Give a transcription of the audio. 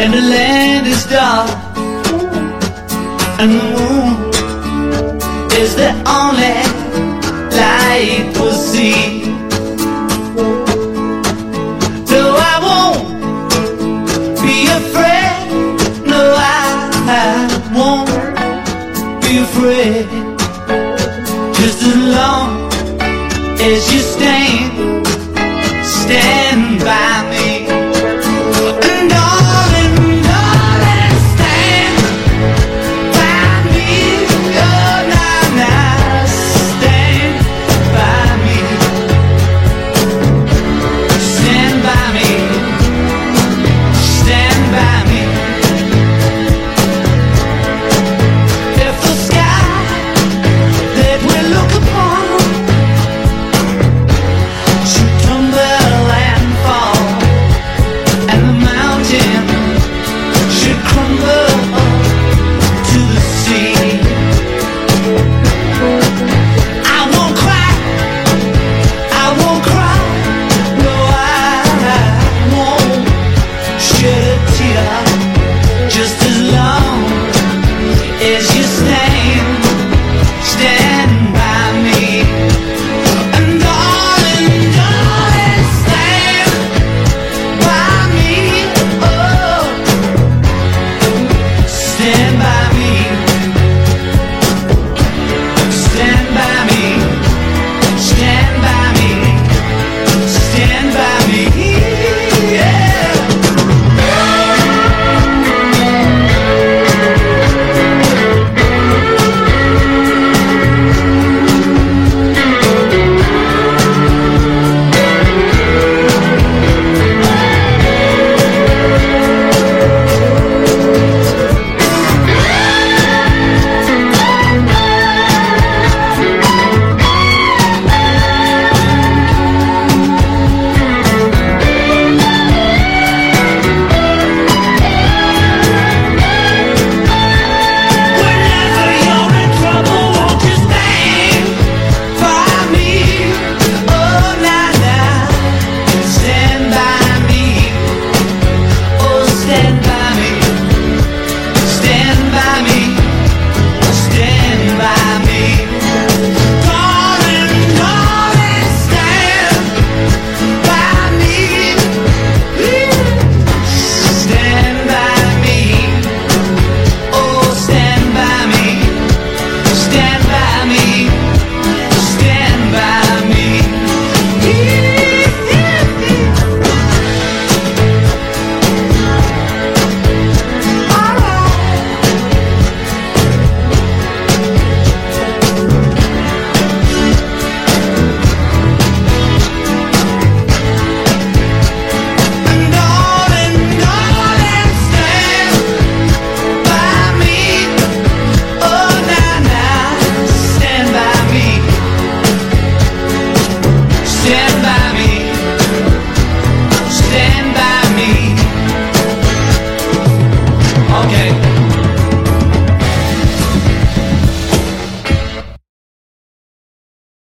And the land is dark and the moon is the only light we'll see. No, I won't be afraid. No, I, I won't be afraid. Just as long as you stand